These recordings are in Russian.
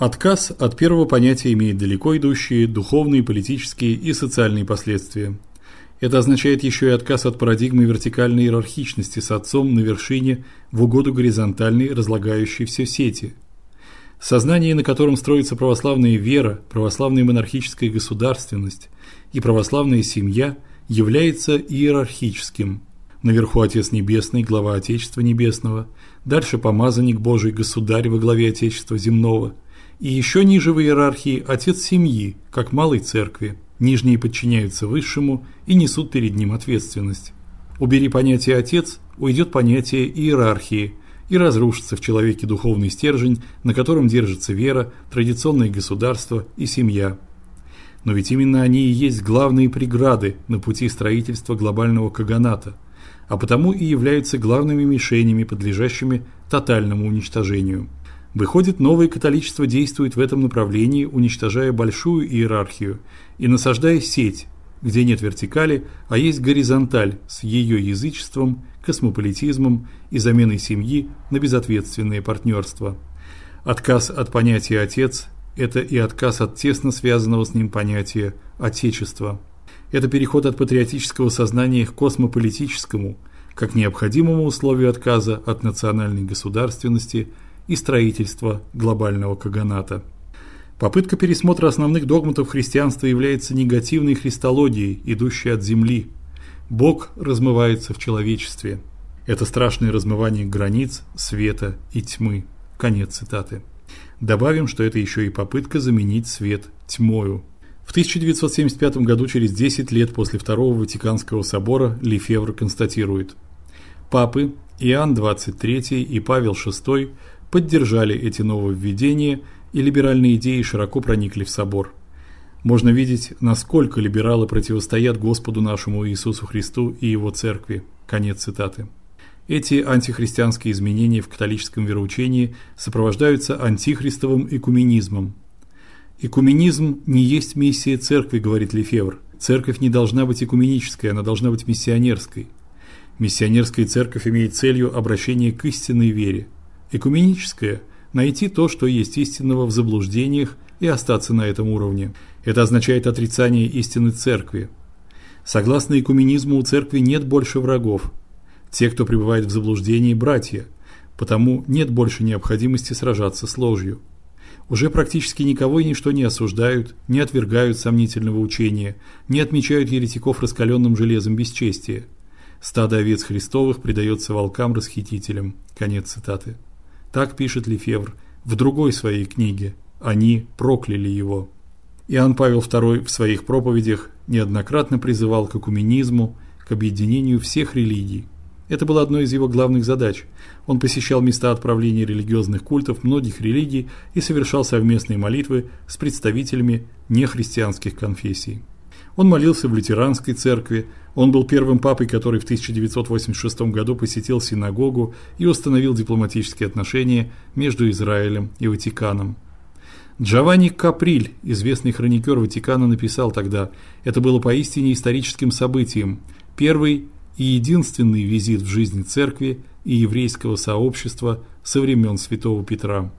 Отказ от первого понятия имеет далеко идущие духовные, политические и социальные последствия. Это означает еще и отказ от парадигмы вертикальной иерархичности с отцом на вершине в угоду горизонтальной, разлагающей все сети. Сознание, на котором строится православная вера, православная монархическая государственность и православная семья, является иерархическим. Наверху Отец Небесный, глава Отечества Небесного, дальше помазанник Божий, государь во главе Отечества земного, и еще ниже в иерархии Отец семьи, как малой церкви. Нижние подчиняются высшему и несут перед ним ответственность. Убери понятие «отец», уйдет понятие иерархии, и разрушится в человеке духовный стержень, на котором держится вера, традиционное государство и семья. Но ведь именно они и есть главные преграды на пути строительства глобального каганата, а потому и являются главными мишенями, подлежащими тотальному уничтожению. Выходит, новое католичество действует в этом направлении, уничтожая большую иерархию и насаждая сеть, где нет вертикали, а есть горизонталь с ее язычеством, космополитизмом и заменой семьи на безответственное партнерство. Отказ от понятия отец это и отказ от тесно связанного с ним понятия отечество. Это переход от патриотического сознания к космополитическому, как необходимому условию отказа от национальной государственности – и строительства глобального каганата. Попытка пересмотра основных догматов христианства является негативной христологией, идущей от земли. Бог размывается в человечестве. Это страшное размывание границ света и тьмы. Конец цитаты. Добавим, что это еще и попытка заменить свет тьмою. В 1975 году, через 10 лет после Второго Ватиканского собора, Лефевр констатирует: Папы Иоанн XXIII и Павел VI поддержали эти нововведения, и либеральные идеи широко проникли в собор. Можно видеть, насколько либералы противостоят Господу нашему Иисусу Христу и его церкви. Конец цитаты. Эти антихристианские изменения в католическом вероучении сопровождаются антихристовым экуменизмом. Экуменизм не есть миссия церкви, говорит Лефевр. Церковь не должна быть экуменической, она должна быть миссионерской. Миссионерская церковь имеет целью обращение к истинной вере. Экуменическое – найти то, что есть истинного в заблуждениях и остаться на этом уровне. Это означает отрицание истины церкви. Согласно экуменизму у церкви нет больше врагов. Те, кто пребывает в заблуждении, братья, потому нет больше необходимости сражаться с ложью. Уже практически никого и ничто не осуждают, не отвергают сомнительного учения, не отмечают еретиков раскаленным железом бесчестия. Стадо овец Христовых предается волкам-расхитителям. Конец цитаты. Так пишет Лефевр в другой своей книге Они прокляли его. Иоанн Павел II в своих проповедях неоднократно призывал к экуменизму, к объединению всех религий. Это было одной из его главных задач. Он посещал места отправления религиозных культов многих религий и совершал совместные молитвы с представителями нехристианских конфессий. Он молился в лютеранской церкви, он был первым папой, который в 1986 году посетил синагогу и установил дипломатические отношения между Израилем и Ватиканом. Джованни Каприль, известный хроникер Ватикана, написал тогда: "Это было поистине историческим событием, первый и единственный визит в жизни церкви и еврейского сообщества со времен Святого Петра".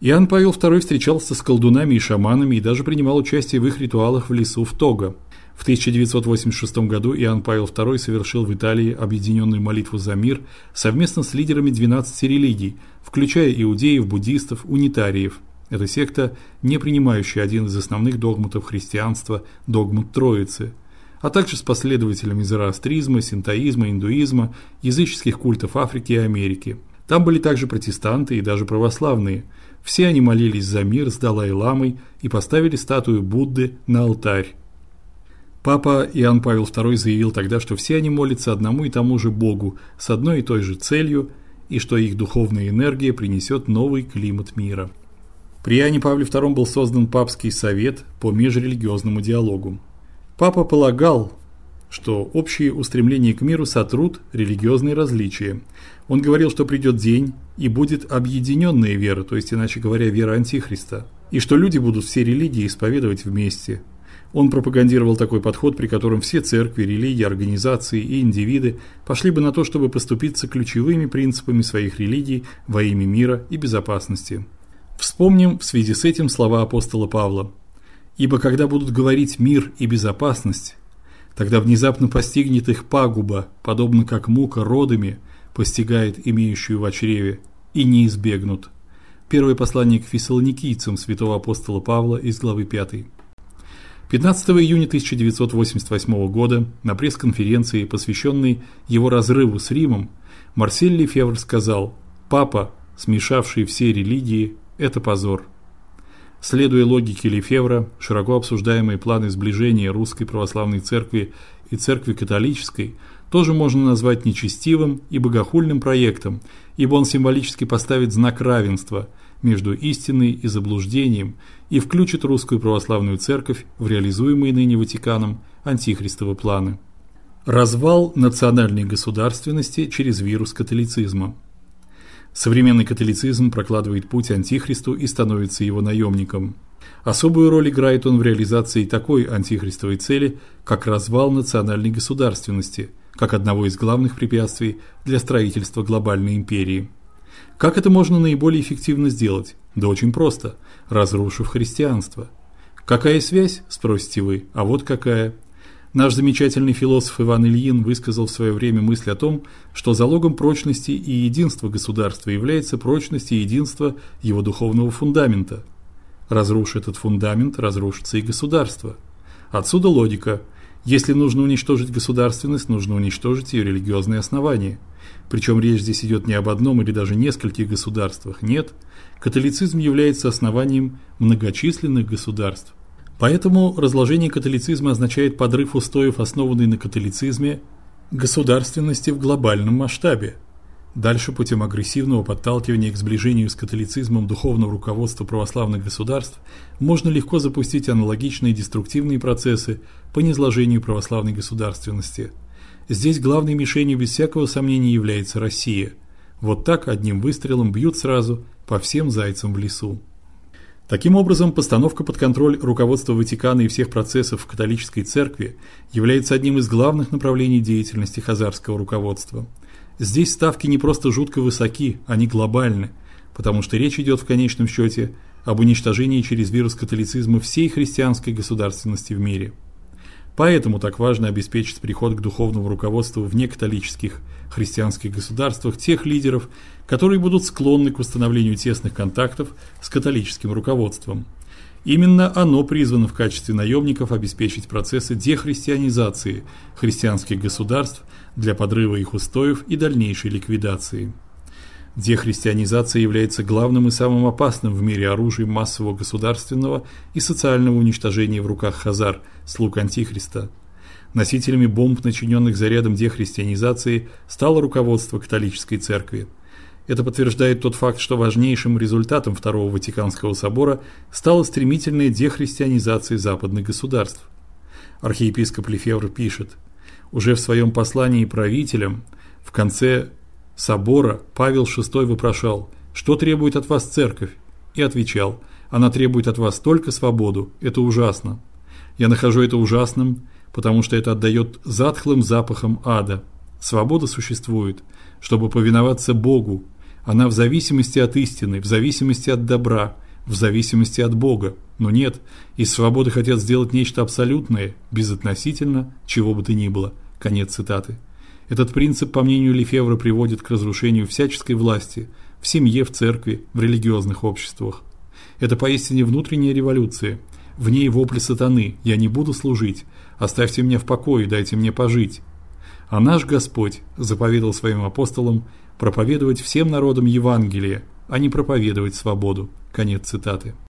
Иоанн Павел II встречался с колдунами и шаманами и даже принимал участие в их ритуалах в лесу в Того. В 1986 году Иоанн Павел II совершил в Италии объединенную молитву за мир совместно с лидерами 12 религий, включая иудеев, буддистов, унитариев. Эта секта, не принимающая один из основных догматов христианства догмат Троицы, а также с последователями зороастризма, синтоизма, индуизма, языческих культов Африки и Америки. Там были также протестанты и даже православные. Все они молились за мир с Далай-ламой и поставили статую Будды на алтарь. Папа Иоанн Павел II заявил тогда, что все они молятся одному и тому же Богу с одной и той же целью, и что их духовная энергия принесет новый климат мира. При Иоанне Павле II был создан папский совет по межрелигиозному диалогу. Папа полагал, что общие устремления к миру сотрут религиозные различия. Он говорил, что придет день и будет объединенная вера, то есть иначе говоря, вера антихриста, и что люди будут все религии исповедовать вместе – он пропагандировал такой подход, при котором все церкви, религии, организации и индивиды пошли бы на то, чтобы поступиться ключевыми принципами своих религий во имя мира и безопасности. Вспомним в связи с этим слова апостола Павла: Ибо когда будут говорить мир и безопасность, тогда внезапно постигнет их пагуба, подобно как мука родами постигает имеющую в чреве, и не избегнут. Первое послание к фессалоникийцам святого апостола Павла из главы 5. 15 июня 1988 года на пресс-конференции, посвященной его разрыву с Римом, Марсель Лефевр сказал: "Папа, смешавший все религии, это позор". Следуя логике Лефевра, широко обсуждаемые планы сближения русской православной церкви и церкви католической тоже можно назвать нечестивым и богохульным проектом, ибо он символически поставит знак равенства между истиной и заблуждением и включит русскую православную церковь в реализуемые ныне Ватиканом антихристовы планы. Развал национальной государственности через вирус католицизма. Современный католицизм прокладывает путь антихристу и становится его наемником. Особую роль играет он в реализации такой антихристовой цели, как развал национальной государственности, как одного из главных препятствий для строительства глобальной империи. Как это можно наиболее эффективно сделать? Да очень просто, разрушив христианство. Какая связь, спросите вы? А вот какая. Наш замечательный философ Иван Ильин высказал в свое время мысль о том, что залогом прочности и единства государства является прочность и единство его духовного фундамента. Разрушив этот фундамент, разрушится и государство. Отсюда логика. Если нужно уничтожить государственность, нужно уничтожить ее религиозные основания. Причем речь здесь идет не об одном или даже нескольких государствах. Нет, католицизм является основанием многочисленных государств. Поэтому разложение католицизма означает подрыв устоев, основанной на католицизме, государственности в глобальном масштабе. Дальше путем агрессивного подталкивания к сближению с католицизмом духовного руководства православных государств можно легко запустить аналогичные деструктивные процессы по низложению православной государственности. Здесь главной мишенью без всякого сомнения является Россия. Вот так одним выстрелом бьют сразу по всем зайцам в лесу. Таким образом, постановка под контроль руководства Ватикана и всех процессов в католической церкви является одним из главных направлений деятельности хазарского руководства. Здесь ставки не просто жутко высоки, они глобальны, потому что речь идет в конечном счете об уничтожении через вирус католицизма всей христианской государственности в мире. Поэтому так важно обеспечить приход к духовному руководству в некатолических христианских государствах тех лидеров, которые будут склонны к установлению тесных контактов с католическим руководством. Именно оно призвано в качестве наемников обеспечить процессы дехристианизации христианских государств для подрыва их устоев и дальнейшей ликвидации. Дехристианизация является главным и самым опасным в мире оружием массового государственного и социального уничтожения в руках хазар, слуг антихриста. Носителями бомб, начиненных зарядом дехристианизации, стало руководство католической церкви. Это подтверждает тот факт, что важнейшим результатом Второго Ватиканского собора стала стремительная дехристианизация западных государств. Архиепископ Лефевр пишет: уже в своем послании правителям в конце собора Павел VI вопрошал: "Что требует от вас церковь?" и отвечал: "Она требует от вас только свободу. Это ужасно. Я нахожу это ужасным, потому что это отдает затхлым запахом ада. Свобода существует, чтобы повиноваться Богу. Она в зависимости от истины, в зависимости от добра, в зависимости от Бога. Но нет, из свободы хотят сделать нечто абсолютное, безотносительно чего бы то ни было. Конец цитаты. Этот принцип, по мнению Лефевра, приводит к разрушению всяческой власти в семье, в церкви, в религиозных обществах. Это поистине внутренняя революция. В ней вопли сатаны: "Я не буду служить, оставьте меня в покое, дайте мне пожить". А наш Господь заповедал своим апостолам проповедовать всем народам Евангелие, а не проповедовать свободу. Конец цитаты.